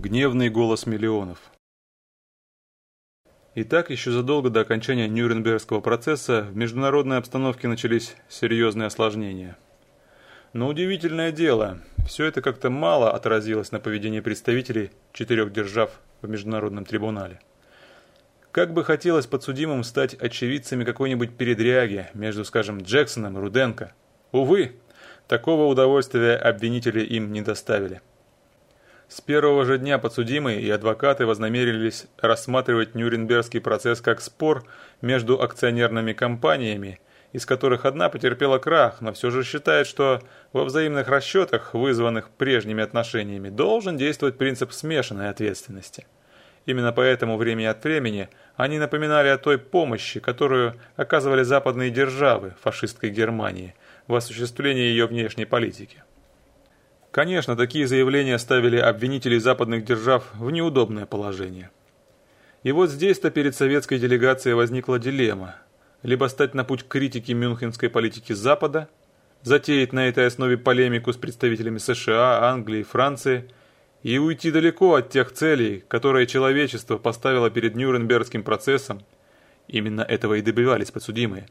Гневный голос миллионов. Итак, еще задолго до окончания Нюрнбергского процесса в международной обстановке начались серьезные осложнения. Но удивительное дело, все это как-то мало отразилось на поведении представителей четырех держав в Международном трибунале. Как бы хотелось подсудимым стать очевидцами какой-нибудь передряги между, скажем, Джексоном и Руденко. Увы, такого удовольствия обвинители им не доставили. С первого же дня подсудимые и адвокаты вознамерились рассматривать Нюрнбергский процесс как спор между акционерными компаниями, из которых одна потерпела крах, но все же считает, что во взаимных расчетах, вызванных прежними отношениями, должен действовать принцип смешанной ответственности. Именно поэтому время от времени они напоминали о той помощи, которую оказывали западные державы фашистской Германии в осуществлении ее внешней политики. Конечно, такие заявления ставили обвинителей западных держав в неудобное положение. И вот здесь-то перед советской делегацией возникла дилемма. Либо стать на путь критики мюнхенской политики Запада, затеять на этой основе полемику с представителями США, Англии, Франции и уйти далеко от тех целей, которые человечество поставило перед Нюрнбергским процессом. Именно этого и добивались подсудимые.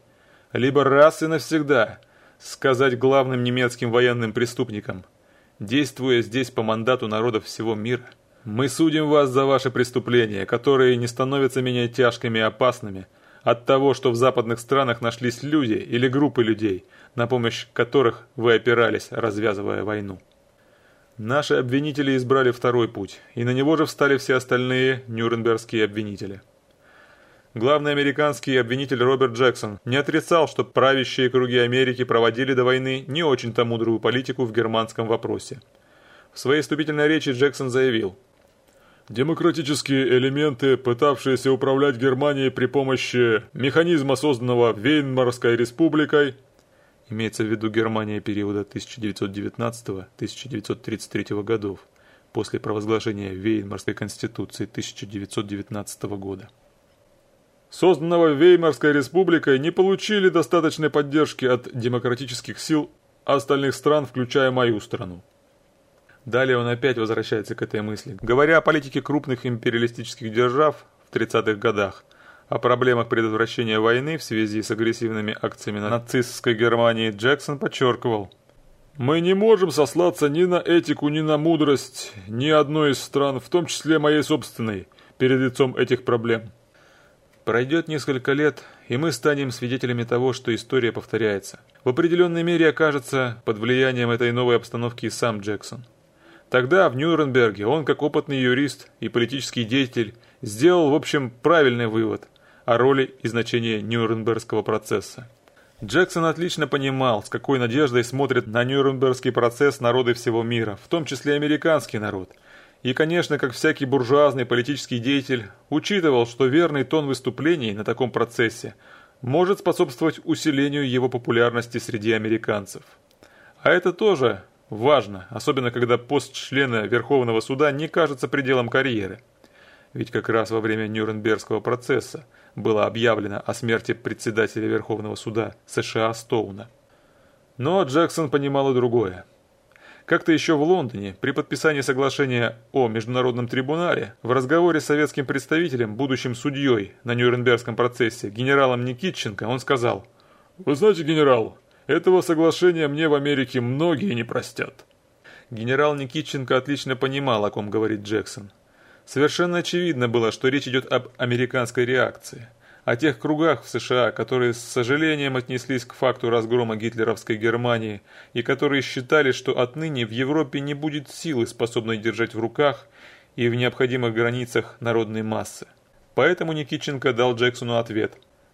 Либо раз и навсегда сказать главным немецким военным преступникам – действуя здесь по мандату народов всего мира. Мы судим вас за ваши преступления, которые не становятся менее тяжкими и опасными от того, что в западных странах нашлись люди или группы людей, на помощь которых вы опирались, развязывая войну. Наши обвинители избрали второй путь, и на него же встали все остальные нюрнбергские обвинители. Главный американский обвинитель Роберт Джексон не отрицал, что правящие круги Америки проводили до войны не очень-то мудрую политику в германском вопросе. В своей вступительной речи Джексон заявил, Демократические элементы, пытавшиеся управлять Германией при помощи механизма, созданного Вейнмарской республикой, имеется в виду Германия периода 1919-1933 годов, после провозглашения Вейнмарской конституции 1919 года созданного Веймарской республикой, не получили достаточной поддержки от демократических сил остальных стран, включая мою страну. Далее он опять возвращается к этой мысли. Говоря о политике крупных империалистических держав в 30-х годах, о проблемах предотвращения войны в связи с агрессивными акциями нацистской Германии, Джексон подчеркивал, «Мы не можем сослаться ни на этику, ни на мудрость ни одной из стран, в том числе моей собственной, перед лицом этих проблем». Пройдет несколько лет, и мы станем свидетелями того, что история повторяется. В определенной мере окажется под влиянием этой новой обстановки и сам Джексон. Тогда в Нюрнберге он, как опытный юрист и политический деятель, сделал, в общем, правильный вывод о роли и значении Нюрнбергского процесса. Джексон отлично понимал, с какой надеждой смотрят на Нюрнбергский процесс народы всего мира, в том числе американский народ – и, конечно, как всякий буржуазный политический деятель, учитывал, что верный тон выступлений на таком процессе может способствовать усилению его популярности среди американцев. А это тоже важно, особенно когда пост члена Верховного суда не кажется пределом карьеры. Ведь как раз во время Нюрнбергского процесса было объявлено о смерти председателя Верховного суда США Стоуна. Но Джексон понимал и другое. Как-то еще в Лондоне, при подписании соглашения о Международном трибунале, в разговоре с советским представителем, будущим судьей на Нюрнбергском процессе, генералом Никитченко, он сказал, «Вы знаете, генерал, этого соглашения мне в Америке многие не простят». Генерал Никитченко отлично понимал, о ком говорит Джексон. Совершенно очевидно было, что речь идет об американской реакции – о тех кругах в США, которые с сожалением отнеслись к факту разгрома гитлеровской Германии и которые считали, что отныне в Европе не будет силы, способной держать в руках и в необходимых границах народной массы. Поэтому Никитченко дал Джексону ответ.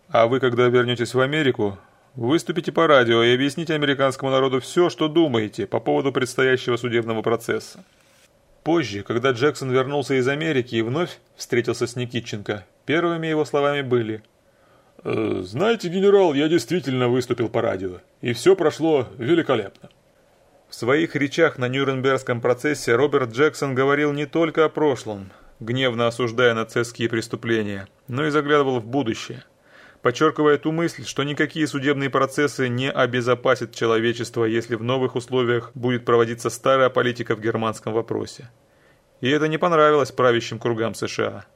«А вы, когда вернетесь в Америку, выступите по радио и объясните американскому народу все, что думаете по поводу предстоящего судебного процесса». Позже, когда Джексон вернулся из Америки и вновь встретился с Никитченко, первыми его словами были «Э, «Знаете, генерал, я действительно выступил по радио, и все прошло великолепно». В своих речах на Нюрнбергском процессе Роберт Джексон говорил не только о прошлом, гневно осуждая нацистские преступления, но и заглядывал в будущее, подчеркивая ту мысль, что никакие судебные процессы не обезопасят человечество, если в новых условиях будет проводиться старая политика в германском вопросе. И это не понравилось правящим кругам США.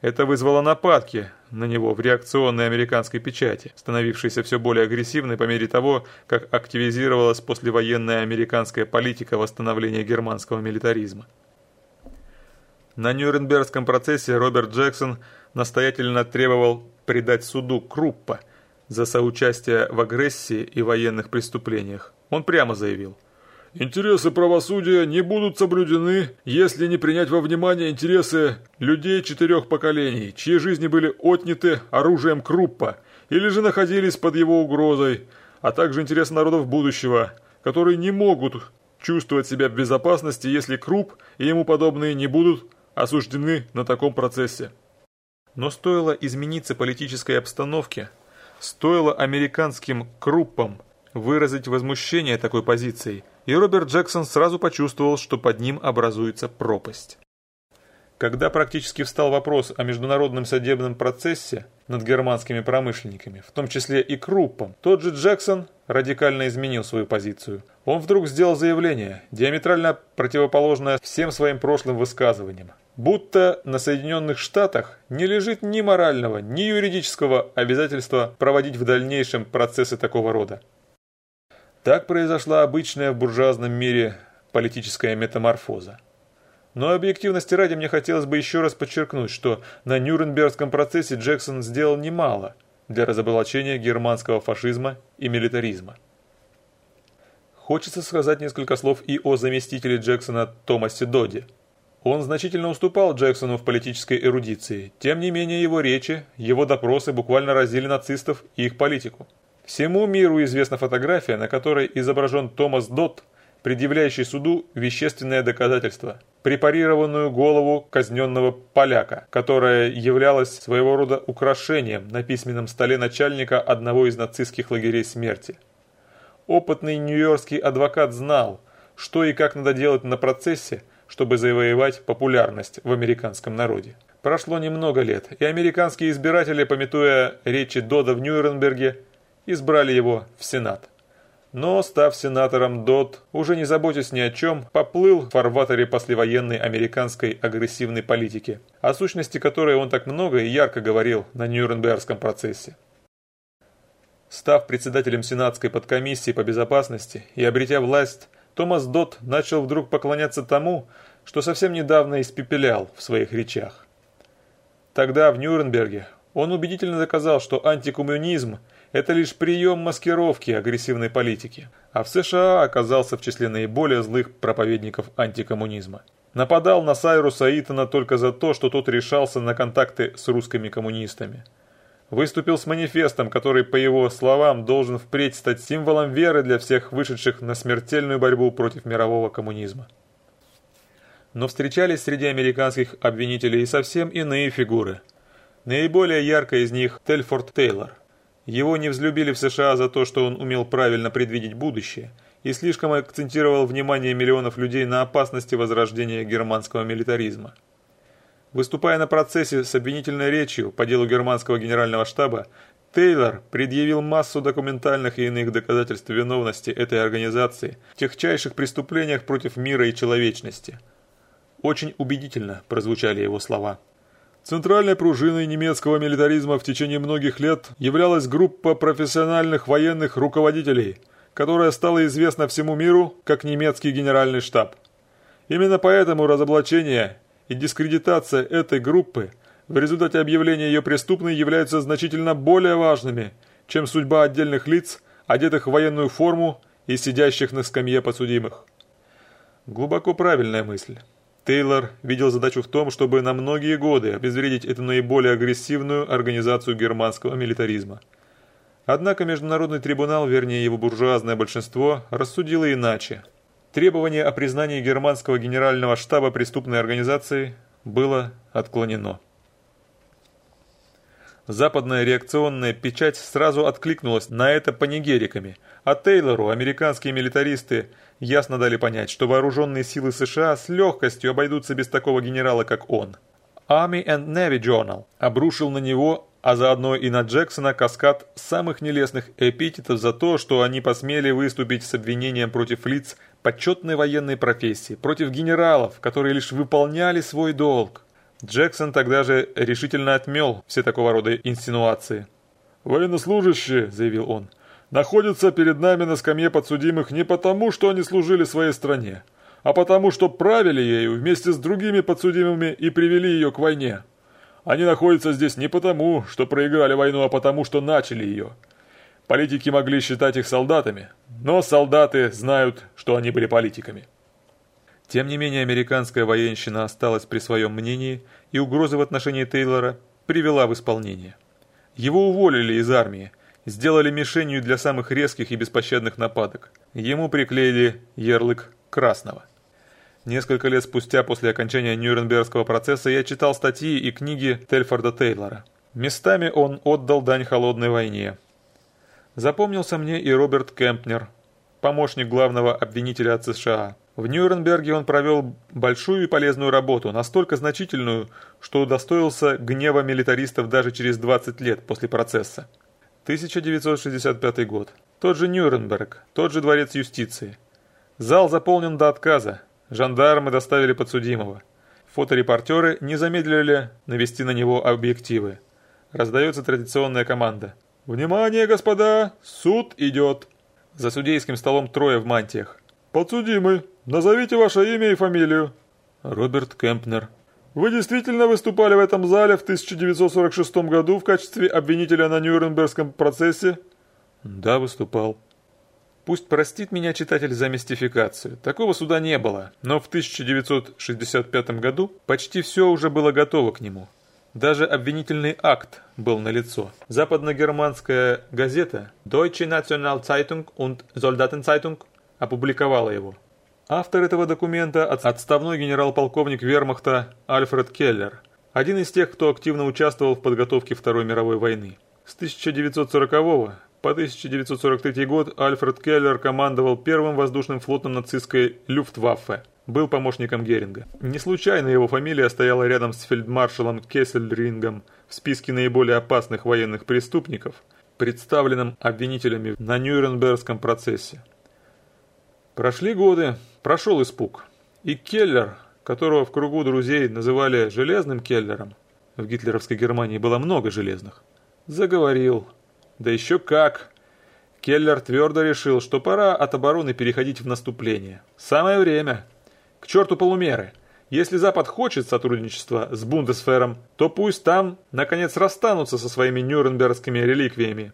Это вызвало нападки на него в реакционной американской печати, становившейся все более агрессивной по мере того, как активизировалась послевоенная американская политика восстановления германского милитаризма. На Нюрнбергском процессе Роберт Джексон настоятельно требовал предать суду Круппа за соучастие в агрессии и военных преступлениях. Он прямо заявил – Интересы правосудия не будут соблюдены, если не принять во внимание интересы людей четырех поколений, чьи жизни были отняты оружием Круппа или же находились под его угрозой, а также интересы народов будущего, которые не могут чувствовать себя в безопасности, если Крупп и ему подобные не будут осуждены на таком процессе. Но стоило измениться политической обстановке, стоило американским Круппам выразить возмущение такой позицией – и Роберт Джексон сразу почувствовал, что под ним образуется пропасть. Когда практически встал вопрос о международном судебном процессе над германскими промышленниками, в том числе и Круппом, тот же Джексон радикально изменил свою позицию. Он вдруг сделал заявление, диаметрально противоположное всем своим прошлым высказываниям. Будто на Соединенных Штатах не лежит ни морального, ни юридического обязательства проводить в дальнейшем процессы такого рода. Так произошла обычная в буржуазном мире политическая метаморфоза. Но объективности ради мне хотелось бы еще раз подчеркнуть, что на Нюрнбергском процессе Джексон сделал немало для разоблачения германского фашизма и милитаризма. Хочется сказать несколько слов и о заместителе Джексона Томасе Доде. Он значительно уступал Джексону в политической эрудиции, тем не менее его речи, его допросы буквально разили нацистов и их политику. Всему миру известна фотография, на которой изображен Томас Дот, предъявляющий суду вещественное доказательство, препарированную голову казненного поляка, которая являлась своего рода украшением на письменном столе начальника одного из нацистских лагерей смерти. Опытный нью-йоркский адвокат знал, что и как надо делать на процессе, чтобы завоевать популярность в американском народе. Прошло немного лет, и американские избиратели, пометуя речи Дода в Нюрнберге, избрали его в Сенат. Но, став сенатором, Дот, уже не заботясь ни о чем, поплыл в фарватере послевоенной американской агрессивной политики, о сущности которой он так много и ярко говорил на Нюрнбергском процессе. Став председателем сенатской подкомиссии по безопасности и обретя власть, Томас Дот начал вдруг поклоняться тому, что совсем недавно испепелял в своих речах. Тогда в Нюрнберге он убедительно доказал, что антикоммунизм – это лишь прием маскировки агрессивной политики, а в США оказался в числе наиболее злых проповедников антикоммунизма. Нападал на Сайруса Итана только за то, что тот решался на контакты с русскими коммунистами. Выступил с манифестом, который, по его словам, должен впредь стать символом веры для всех вышедших на смертельную борьбу против мирового коммунизма. Но встречались среди американских обвинителей и совсем иные фигуры. Наиболее яркой из них Тельфорд Тейлор – его не взлюбили в США за то, что он умел правильно предвидеть будущее и слишком акцентировал внимание миллионов людей на опасности возрождения германского милитаризма. Выступая на процессе с обвинительной речью по делу германского генерального штаба, Тейлор предъявил массу документальных и иных доказательств виновности этой организации в техчайших преступлениях против мира и человечности. Очень убедительно прозвучали его слова. Центральной пружиной немецкого милитаризма в течение многих лет являлась группа профессиональных военных руководителей, которая стала известна всему миру как немецкий генеральный штаб. Именно поэтому разоблачение и дискредитация этой группы в результате объявления ее преступной являются значительно более важными, чем судьба отдельных лиц, одетых в военную форму и сидящих на скамье подсудимых. Глубоко правильная мысль. Тейлор видел задачу в том, чтобы на многие годы обезвредить эту наиболее агрессивную организацию германского милитаризма. Однако Международный трибунал, вернее его буржуазное большинство, рассудило иначе. Требование о признании германского генерального штаба преступной организации было отклонено. Западная реакционная печать сразу откликнулась на это панигериками, а Тейлору американские милитаристы ясно дали понять, что вооруженные силы США с легкостью обойдутся без такого генерала, как он. Army and Navy Journal обрушил на него а заодно и на Джексона каскад самых нелестных эпитетов за то, что они посмели выступить с обвинением против лиц почетной военной профессии, против генералов, которые лишь выполняли свой долг. Джексон тогда же решительно отмел все такого рода инсинуации. «Военнослужащие», — заявил он, — «находятся перед нами на скамье подсудимых не потому, что они служили своей стране, а потому, что правили ею вместе с другими подсудимыми и привели ее к войне. Они находятся здесь не потому, что проиграли войну, а потому, что начали ее. Политики могли считать их солдатами, но солдаты знают, что они были политиками». Тем не менее, американская военщина осталась при своем мнении и угрозы в отношении Тейлора привела в исполнение. Его уволили из армии, сделали мишенью для самых резких и беспощадных нападок. Ему приклеили ярлык «красного». Несколько лет спустя после окончания Нюрнбергского процесса я читал статьи и книги Тельфорда Тейлора. Местами он отдал дань холодной войне. Запомнился мне и Роберт Кемпнер, помощник главного обвинителя от США. В Нюрнберге он провел большую и полезную работу, настолько значительную, что удостоился гнева милитаристов даже через 20 лет после процесса. 1965 год. Тот же Нюрнберг, тот же дворец юстиции. Зал заполнен до отказа. Жандармы доставили подсудимого. Фоторепортеры не замедлили навести на него объективы. Раздается традиционная команда. «Внимание, господа! Суд идет!» За судейским столом трое в мантиях. «Подсудимый, назовите ваше имя и фамилию». Роберт Кемпнер. «Вы действительно выступали в этом зале в 1946 году в качестве обвинителя на Нюрнбергском процессе?» «Да, выступал». Пусть простит меня читатель за мистификацию. Такого суда не было, но в 1965 году почти все уже было готово к нему. Даже обвинительный акт был налицо. Западногерманская газета Deutsche Nationalzeitung und Soldatenzeitung опубликовала его. Автор этого документа – отставной генерал-полковник вермахта Альфред Келлер, один из тех, кто активно участвовал в подготовке Второй мировой войны. С 1940 по 1943 год Альфред Келлер командовал первым воздушным флотом нацистской Люфтваффе, был помощником Геринга. Не случайно его фамилия стояла рядом с фельдмаршалом Кессельрингом в списке наиболее опасных военных преступников, представленном обвинителями на Нюрнбергском процессе. Прошли годы, прошел испуг. И Келлер, которого в кругу друзей называли «железным Келлером», в гитлеровской Германии было много железных, заговорил. Да еще как! Келлер твердо решил, что пора от обороны переходить в наступление. Самое время. К черту полумеры. Если Запад хочет сотрудничества с Бундесфером, то пусть там, наконец, расстанутся со своими нюрнбергскими реликвиями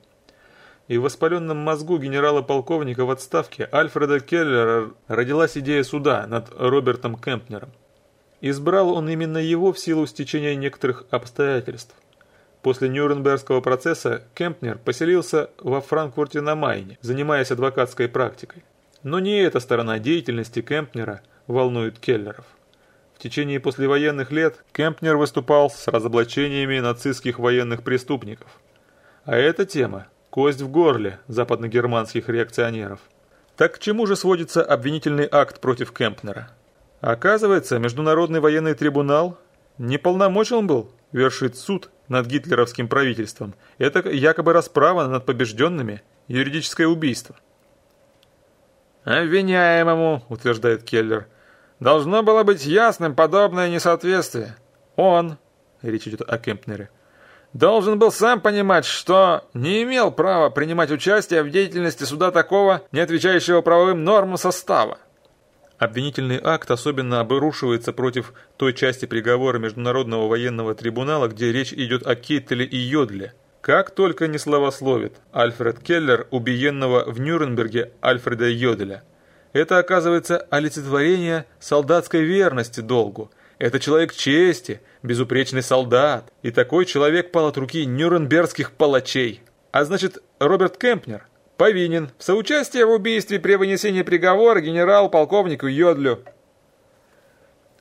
и в воспаленном мозгу генерала-полковника в отставке Альфреда Келлера родилась идея суда над Робертом Кемпнером. Избрал он именно его в силу стечения некоторых обстоятельств. После Нюрнбергского процесса Кемпнер поселился во Франкфурте на Майне, занимаясь адвокатской практикой. Но не эта сторона деятельности Кемпнера волнует Келлеров. В течение послевоенных лет Кемпнер выступал с разоблачениями нацистских военных преступников. А эта тема Кость в горле западногерманских реакционеров. Так к чему же сводится обвинительный акт против Кемпнера? Оказывается, Международный военный трибунал неполномочен был вершить суд над гитлеровским правительством. Это якобы расправа над побежденными, юридическое убийство. «Обвиняемому», — утверждает Келлер, — «должно было быть ясным подобное несоответствие. Он, речь идет о Кемпнере, — должен был сам понимать, что не имел права принимать участие в деятельности суда такого, не отвечающего правовым нормам состава. Обвинительный акт особенно обрушивается против той части приговора Международного военного трибунала, где речь идет о Кейтеле и Йодле. Как только не словословит Альфред Келлер убиенного в Нюрнберге Альфреда Йоделя. Это оказывается олицетворение солдатской верности долгу – это человек чести, безупречный солдат. И такой человек пал от руки нюрнбергских палачей. А значит, Роберт Кемпнер повинен в соучастии в убийстве при вынесении приговора генерал-полковнику Йодлю.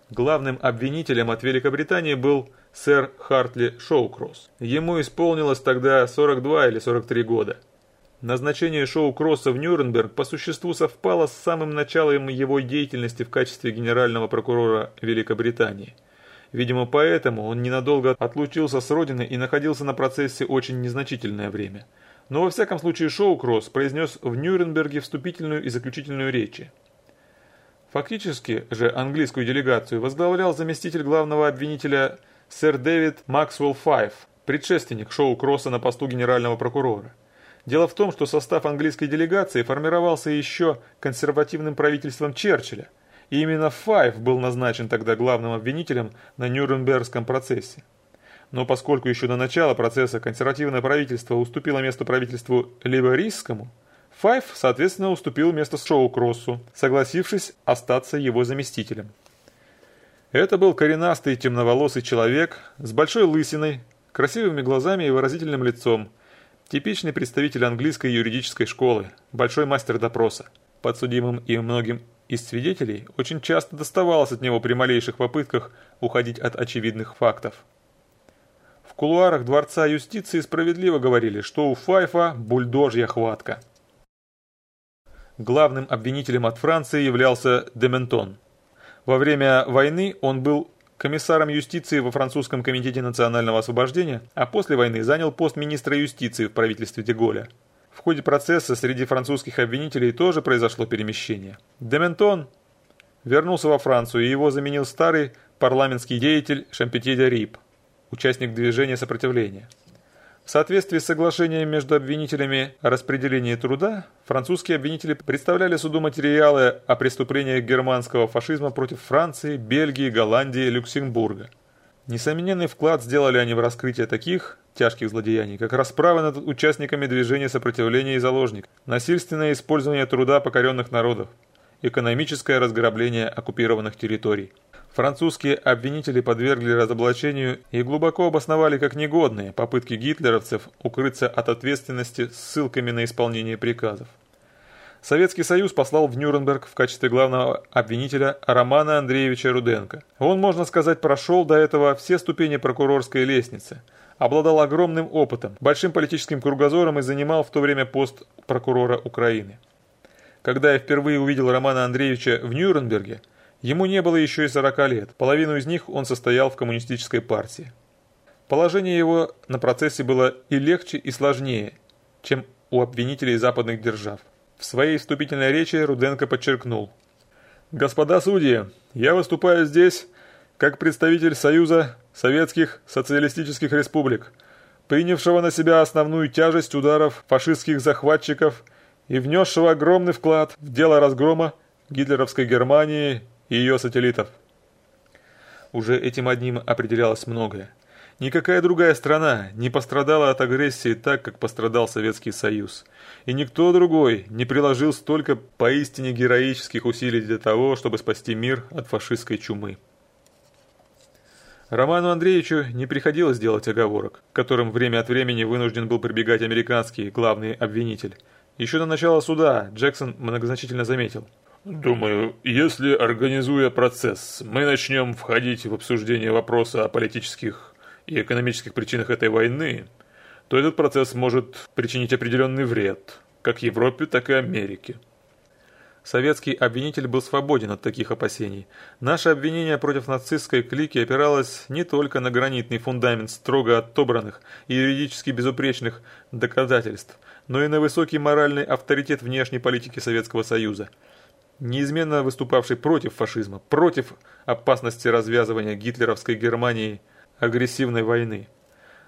Главным обвинителем от Великобритании был сэр Хартли Шоукросс. Ему исполнилось тогда 42 или 43 года. Назначение Шоу Кросса в Нюрнберг по существу совпало с самым началом его деятельности в качестве генерального прокурора Великобритании. Видимо, поэтому он ненадолго отлучился с родины и находился на процессе очень незначительное время. Но во всяком случае Шоу-Кросс произнес в Нюрнберге вступительную и заключительную речи. Фактически же английскую делегацию возглавлял заместитель главного обвинителя сэр Дэвид Максвелл Файф, предшественник Шоу-Кросса на посту генерального прокурора. Дело в том, что состав английской делегации формировался еще консервативным правительством Черчилля, и именно Файф был назначен тогда главным обвинителем на Нюрнбергском процессе. Но поскольку еще до начала процесса консервативное правительство уступило место правительству либористскому, Файф, соответственно, уступил место Шоу-Кроссу, согласившись остаться его заместителем. Это был коренастый темноволосый человек с большой лысиной, красивыми глазами и выразительным лицом, типичный представитель английской юридической школы, большой мастер допроса. Подсудимым и многим из свидетелей очень часто доставалось от него при малейших попытках уходить от очевидных фактов. В кулуарах Дворца юстиции справедливо говорили, что у Файфа бульдожья хватка. Главным обвинителем от Франции являлся Дементон. Во время войны он был комиссаром юстиции во французском комитете национального освобождения, а после войны занял пост министра юстиции в правительстве Деголя. В ходе процесса среди французских обвинителей тоже произошло перемещение. Дементон вернулся во Францию и его заменил старый парламентский деятель Шампетье Рип, участник движения сопротивления. В соответствии с соглашением между обвинителями о распределении труда, французские обвинители представляли суду материалы о преступлениях германского фашизма против Франции, Бельгии, Голландии Люксембурга. Несомненный вклад сделали они в раскрытие таких тяжких злодеяний, как расправы над участниками движения сопротивления и заложник, насильственное использование труда покоренных народов, экономическое разграбление оккупированных территорий. Французские обвинители подвергли разоблачению и глубоко обосновали как негодные попытки гитлеровцев укрыться от ответственности ссылками на исполнение приказов. Советский Союз послал в Нюрнберг в качестве главного обвинителя Романа Андреевича Руденко. Он, можно сказать, прошел до этого все ступени прокурорской лестницы, обладал огромным опытом, большим политическим кругозором и занимал в то время пост прокурора Украины. Когда я впервые увидел Романа Андреевича в Нюрнберге, Ему не было еще и 40 лет, половину из них он состоял в коммунистической партии. Положение его на процессе было и легче, и сложнее, чем у обвинителей западных держав. В своей вступительной речи Руденко подчеркнул. «Господа судьи, я выступаю здесь как представитель Союза Советских Социалистических Республик, принявшего на себя основную тяжесть ударов фашистских захватчиков и внесшего огромный вклад в дело разгрома гитлеровской Германии и ее сателлитов. Уже этим одним определялось многое. Никакая другая страна не пострадала от агрессии так, как пострадал Советский Союз. И никто другой не приложил столько поистине героических усилий для того, чтобы спасти мир от фашистской чумы. Роману Андреевичу не приходилось делать оговорок, которым время от времени вынужден был прибегать американский главный обвинитель. Еще до начала суда Джексон многозначительно заметил – Думаю, если, организуя процесс, мы начнем входить в обсуждение вопроса о политических и экономических причинах этой войны, то этот процесс может причинить определенный вред, как Европе, так и Америке. Советский обвинитель был свободен от таких опасений. Наше обвинение против нацистской клики опиралось не только на гранитный фундамент строго отобранных и юридически безупречных доказательств, но и на высокий моральный авторитет внешней политики Советского Союза – неизменно выступавший против фашизма, против опасности развязывания гитлеровской Германии агрессивной войны.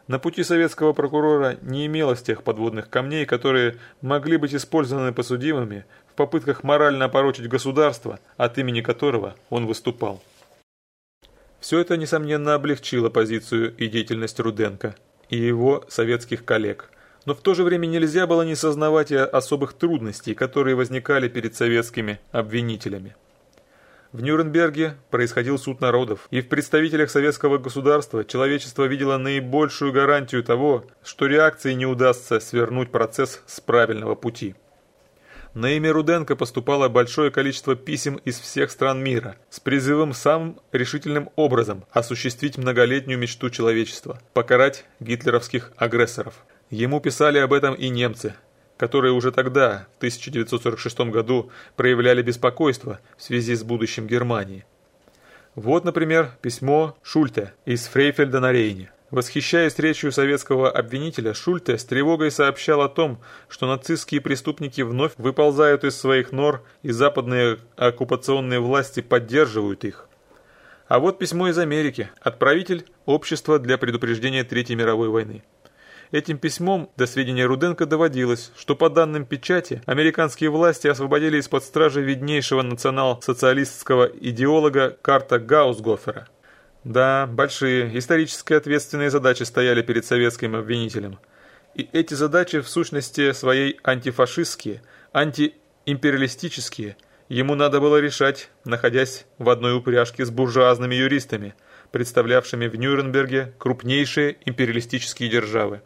На пути советского прокурора не имелось тех подводных камней, которые могли быть использованы посудимыми в попытках морально опорочить государство, от имени которого он выступал. Все это, несомненно, облегчило позицию и деятельность Руденко и его советских коллег – но в то же время нельзя было не сознавать и особых трудностей, которые возникали перед советскими обвинителями. В Нюрнберге происходил суд народов, и в представителях советского государства человечество видело наибольшую гарантию того, что реакции не удастся свернуть процесс с правильного пути. На имя Руденко поступало большое количество писем из всех стран мира с призывом самым решительным образом осуществить многолетнюю мечту человечества – покарать гитлеровских агрессоров. Ему писали об этом и немцы, которые уже тогда, в 1946 году, проявляли беспокойство в связи с будущим Германии. Вот, например, письмо Шульте из Фрейфельда на Рейне. Восхищаясь речью советского обвинителя, Шульте с тревогой сообщал о том, что нацистские преступники вновь выползают из своих нор, и западные оккупационные власти поддерживают их. А вот письмо из Америки. Отправитель – Общество для предупреждения Третьей мировой войны. Этим письмом до сведения Руденко доводилось, что по данным печати, американские власти освободили из-под стражи виднейшего национал-социалистского идеолога Карта Гаусгофера. Да, большие, исторически ответственные задачи стояли перед советским обвинителем. И эти задачи в сущности своей антифашистские, антиимпериалистические, ему надо было решать, находясь в одной упряжке с буржуазными юристами, представлявшими в Нюрнберге крупнейшие империалистические державы.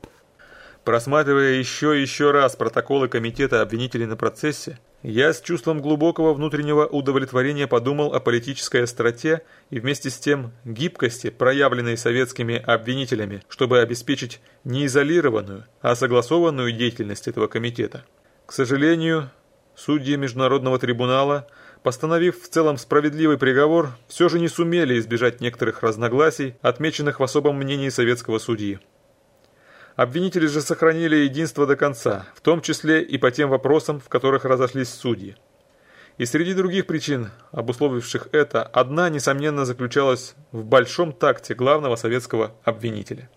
Просматривая еще и еще раз протоколы комитета обвинителей на процессе, я с чувством глубокого внутреннего удовлетворения подумал о политической остроте и вместе с тем гибкости, проявленной советскими обвинителями, чтобы обеспечить не изолированную, а согласованную деятельность этого комитета. К сожалению, судьи Международного трибунала, постановив в целом справедливый приговор, все же не сумели избежать некоторых разногласий, отмеченных в особом мнении советского судьи. Обвинители же сохранили единство до конца, в том числе и по тем вопросам, в которых разошлись судьи. И среди других причин, обусловивших это, одна, несомненно, заключалась в большом такте главного советского обвинителя.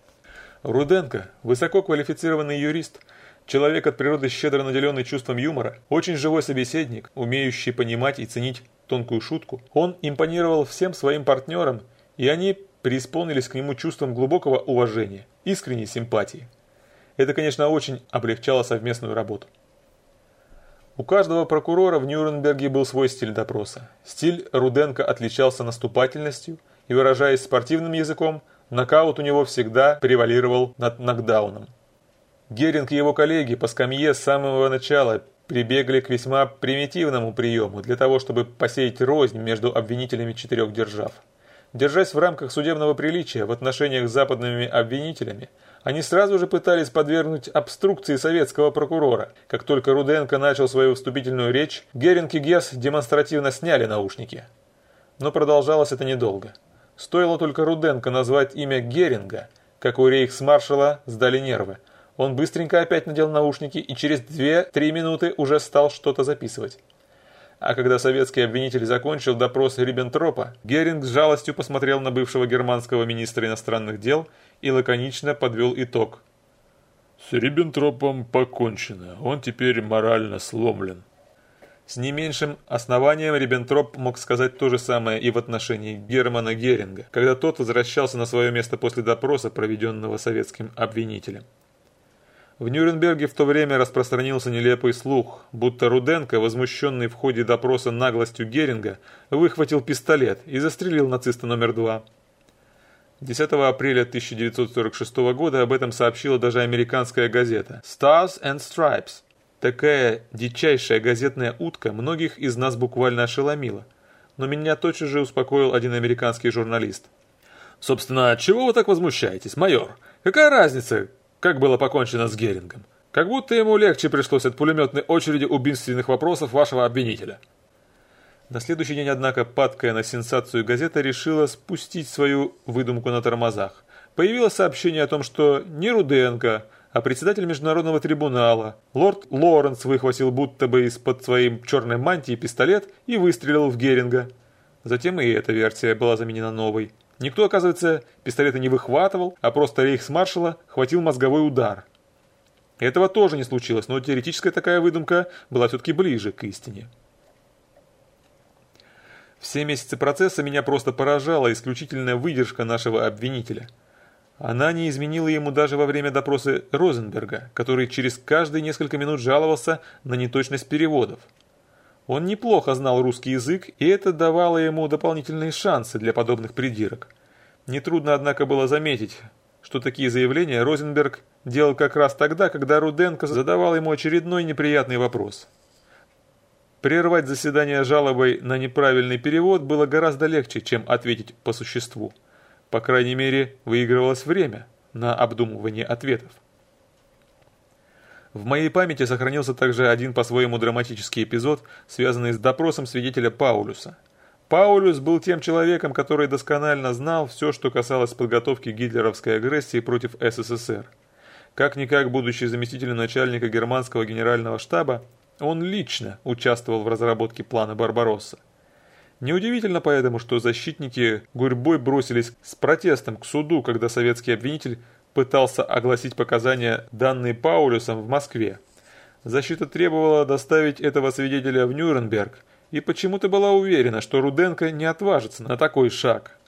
Руденко, высококвалифицированный юрист, человек от природы щедро наделенный чувством юмора, очень живой собеседник, умеющий понимать и ценить тонкую шутку, он импонировал всем своим партнерам, и они преисполнились к нему чувством глубокого уважения, искренней симпатии. Это, конечно, очень облегчало совместную работу. У каждого прокурора в Нюрнберге был свой стиль допроса. Стиль Руденко отличался наступательностью, и, выражаясь спортивным языком, нокаут у него всегда превалировал над нокдауном. Геринг и его коллеги по скамье с самого начала прибегли к весьма примитивному приему для того, чтобы посеять рознь между обвинителями четырех держав. Держась в рамках судебного приличия в отношениях с западными обвинителями, они сразу же пытались подвергнуть обструкции советского прокурора. Как только Руденко начал свою вступительную речь, Геринг и Гесс демонстративно сняли наушники. Но продолжалось это недолго. Стоило только Руденко назвать имя Геринга, как у рейхсмаршала сдали нервы. Он быстренько опять надел наушники и через 2-3 минуты уже стал что-то записывать. А когда советский обвинитель закончил допрос Риббентропа, Геринг с жалостью посмотрел на бывшего германского министра иностранных дел и лаконично подвел итог. «С Риббентропом покончено, он теперь морально сломлен». С не меньшим основанием Риббентроп мог сказать то же самое и в отношении Германа Геринга, когда тот возвращался на свое место после допроса, проведенного советским обвинителем. В Нюрнберге в то время распространился нелепый слух, будто Руденко, возмущенный в ходе допроса наглостью Геринга, выхватил пистолет и застрелил нациста номер два. 10 апреля 1946 года об этом сообщила даже американская газета Stars and Stripes. Такая дичайшая газетная утка многих из нас буквально ошеломила. Но меня тотчас же успокоил один американский журналист. «Собственно, чего вы так возмущаетесь, майор? Какая разница, как было покончено с Герингом. Как будто ему легче пришлось от пулеметной очереди убийственных вопросов вашего обвинителя. На следующий день, однако, падкая на сенсацию газета решила спустить свою выдумку на тормозах. Появилось сообщение о том, что не Руденко, а председатель Международного трибунала, лорд Лоренс выхватил будто бы из-под своей черной мантии пистолет и выстрелил в Геринга. Затем и эта версия была заменена новой. Никто, оказывается, пистолета не выхватывал, а просто рейхсмаршала хватил мозговой удар. Этого тоже не случилось, но теоретическая такая выдумка была все-таки ближе к истине. Все месяцы процесса меня просто поражала исключительная выдержка нашего обвинителя. Она не изменила ему даже во время допроса Розенберга, который через каждые несколько минут жаловался на неточность переводов. Он неплохо знал русский язык, и это давало ему дополнительные шансы для подобных придирок. Нетрудно, однако, было заметить, что такие заявления Розенберг делал как раз тогда, когда Руденко задавал ему очередной неприятный вопрос. Прервать заседание жалобой на неправильный перевод было гораздо легче, чем ответить по существу. По крайней мере, выигрывалось время на обдумывание ответов. В моей памяти сохранился также один по-своему драматический эпизод, связанный с допросом свидетеля Паулюса. Паулюс был тем человеком, который досконально знал все, что касалось подготовки гитлеровской агрессии против СССР. Как-никак, будучи заместителем начальника германского генерального штаба, он лично участвовал в разработке плана «Барбаросса». Неудивительно поэтому, что защитники гурьбой бросились с протестом к суду, когда советский обвинитель пытался огласить показания, данные Паулюсом в Москве. Защита требовала доставить этого свидетеля в Нюрнберг – и почему-то была уверена, что Руденко не отважится на такой шаг.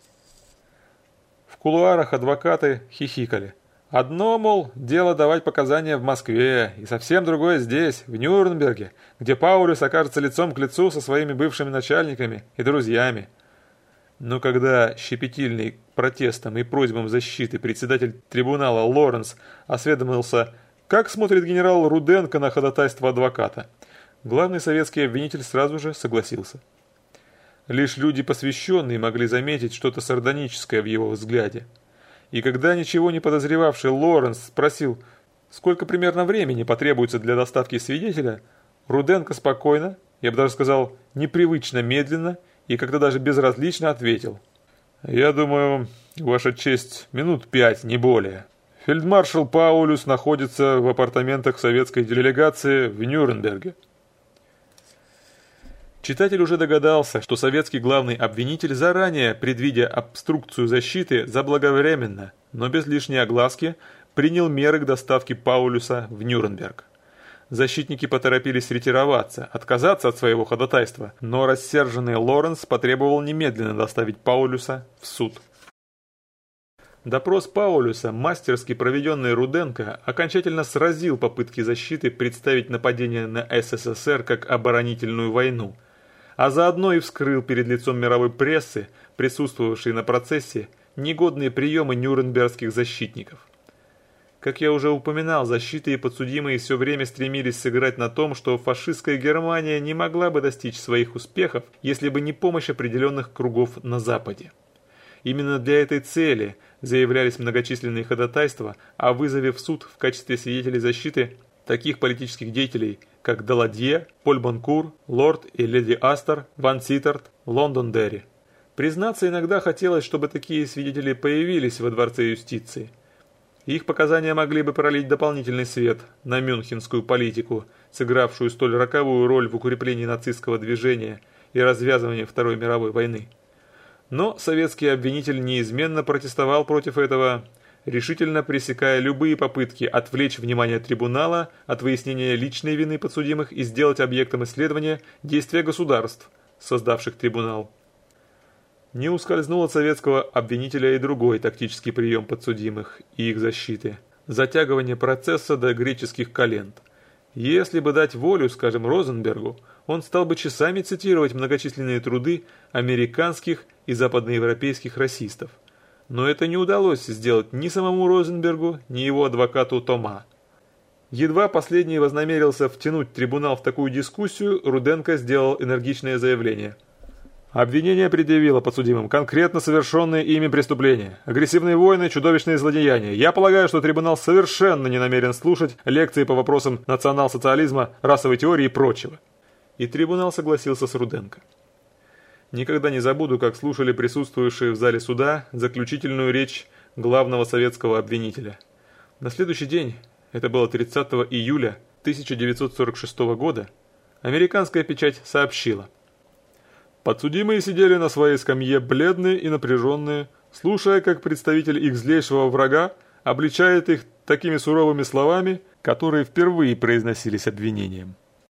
В кулуарах адвокаты хихикали. Одно, мол, дело давать показания в Москве, и совсем другое здесь, в Нюрнберге, где Паулюс окажется лицом к лицу со своими бывшими начальниками и друзьями. Но когда щепетильный протестом и просьбам защиты председатель трибунала Лоренс осведомился, как смотрит генерал Руденко на ходатайство адвоката – Главный советский обвинитель сразу же согласился. Лишь люди посвященные могли заметить что-то сардоническое в его взгляде. И когда ничего не подозревавший Лоренс спросил, сколько примерно времени потребуется для доставки свидетеля, Руденко спокойно, я бы даже сказал, непривычно медленно и как-то даже безразлично ответил. «Я думаю, Ваша честь, минут пять, не более. Фельдмаршал Паулюс находится в апартаментах советской делегации в Нюрнберге». Читатель уже догадался, что советский главный обвинитель заранее, предвидя обструкцию защиты, заблаговременно, но без лишней огласки, принял меры к доставке Паулюса в Нюрнберг. Защитники поторопились ретироваться, отказаться от своего ходатайства, но рассерженный Лоренс потребовал немедленно доставить Паулюса в суд. Допрос Паулюса, мастерски проведенный Руденко, окончательно сразил попытки защиты представить нападение на СССР как оборонительную войну – а заодно и вскрыл перед лицом мировой прессы, присутствовавшей на процессе, негодные приемы нюрнбергских защитников. Как я уже упоминал, защиты и подсудимые все время стремились сыграть на том, что фашистская Германия не могла бы достичь своих успехов, если бы не помощь определенных кругов на Западе. Именно для этой цели заявлялись многочисленные ходатайства о вызове в суд в качестве свидетелей защиты таких политических деятелей, как Даладье, Поль Бонкур, Лорд и Леди Астер, Ван Ситтерт, Лондон Дерри. Признаться, иногда хотелось, чтобы такие свидетели появились во Дворце юстиции. Их показания могли бы пролить дополнительный свет на мюнхенскую политику, сыгравшую столь роковую роль в укреплении нацистского движения и развязывании Второй мировой войны. Но советский обвинитель неизменно протестовал против этого решительно пресекая любые попытки отвлечь внимание трибунала от выяснения личной вины подсудимых и сделать объектом исследования действия государств, создавших трибунал. Не ускользнул от советского обвинителя и другой тактический прием подсудимых и их защиты – затягивание процесса до греческих календ. Если бы дать волю, скажем, Розенбергу, он стал бы часами цитировать многочисленные труды американских и западноевропейских расистов – но это не удалось сделать ни самому Розенбергу, ни его адвокату Тома. Едва последний вознамерился втянуть трибунал в такую дискуссию, Руденко сделал энергичное заявление. Обвинение предъявило подсудимым конкретно совершенные ими преступления, агрессивные войны, чудовищные злодеяния. Я полагаю, что трибунал совершенно не намерен слушать лекции по вопросам национал-социализма, расовой теории и прочего. И трибунал согласился с Руденко. Никогда не забуду, как слушали присутствующие в зале суда заключительную речь главного советского обвинителя. На следующий день, это было 30 июля 1946 года, американская печать сообщила. Подсудимые сидели на своей скамье бледные и напряженные, слушая, как представитель их злейшего врага обличает их такими суровыми словами, которые впервые произносились обвинением.